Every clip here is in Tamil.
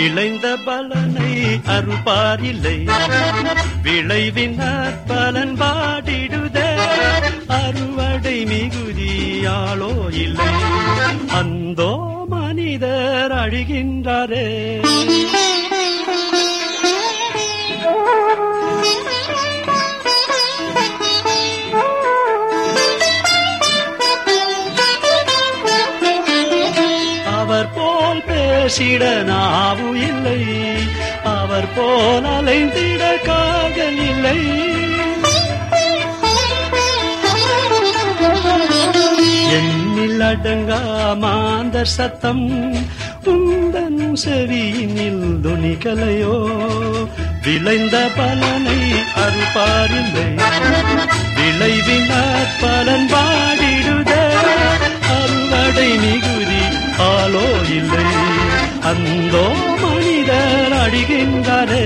விளைந்த பலனை அருபாரில்லை விளைவின் பலன் பாடிடுத. அறுவடை மிகுதியாளோ இல்லை. அந்தோ மனிதர் அழிகின்றாரே. பேசிட நாவு இல்லை. அவர் போல் அலைந்திட காதல் இல்லை. எண்ணில் அடங்கா மாந்தர் சத்தம். உந்தன் செவியினில் துணிகளையோ விளைந்த பலனை அறுப்பாரில்லை. விளைவினார் பலன் பாடிடுத. அறுவடை நிகுதி ஆலோ இல்லை அந்தோ மனிதர் அடிகின்றாரே.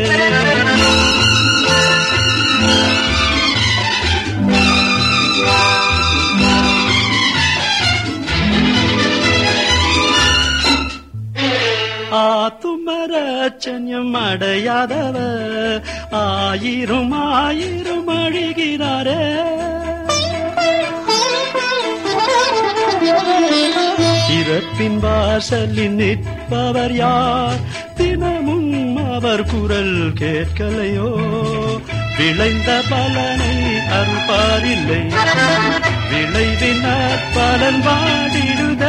ஆத்துமரச்சன்யம் அடையாதவ ஆயிரம் ஆயிரம் அழிகிறாரே இறப்பின் நிற்க கேட்பவர் யார்? தினமும் அவர் குரல் கேட்கலையோ? விளைந்த பலனை அறுபாரில்லை விளைவின் பலன் வாடிடுத.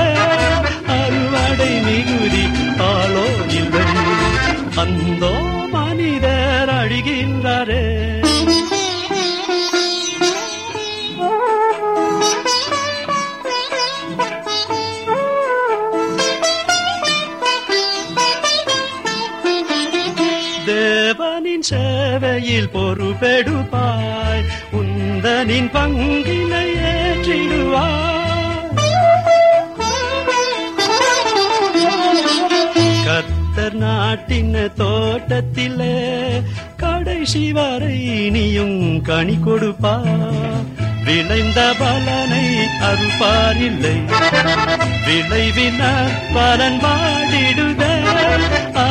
அறுவடை மிகுதி ஆளோ இல்லை அந்தோ மனிதர் அழிகின்றாரே. தேவனின் சேவையில் பொறுப்பெடுப்பாய். உந்தனின் பங்கினை ஏற்றிடுவாய். கத்தர் நாட்டின தோட்டத்திலே கடைசி வரை நீயும் கனி கொடுப்பா விளைந்த பலனை அறுப்பாரில்லை. விளைவின பலன் வாடிடுதே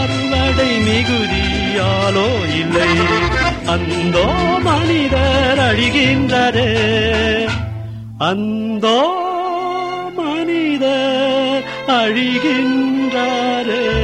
அறுவடை மிகுதியாலோ இல்லை. அந்தோ மனிதர் அழிகின்றதே. அந்தோ மனிதர் அழிகின்றாரே.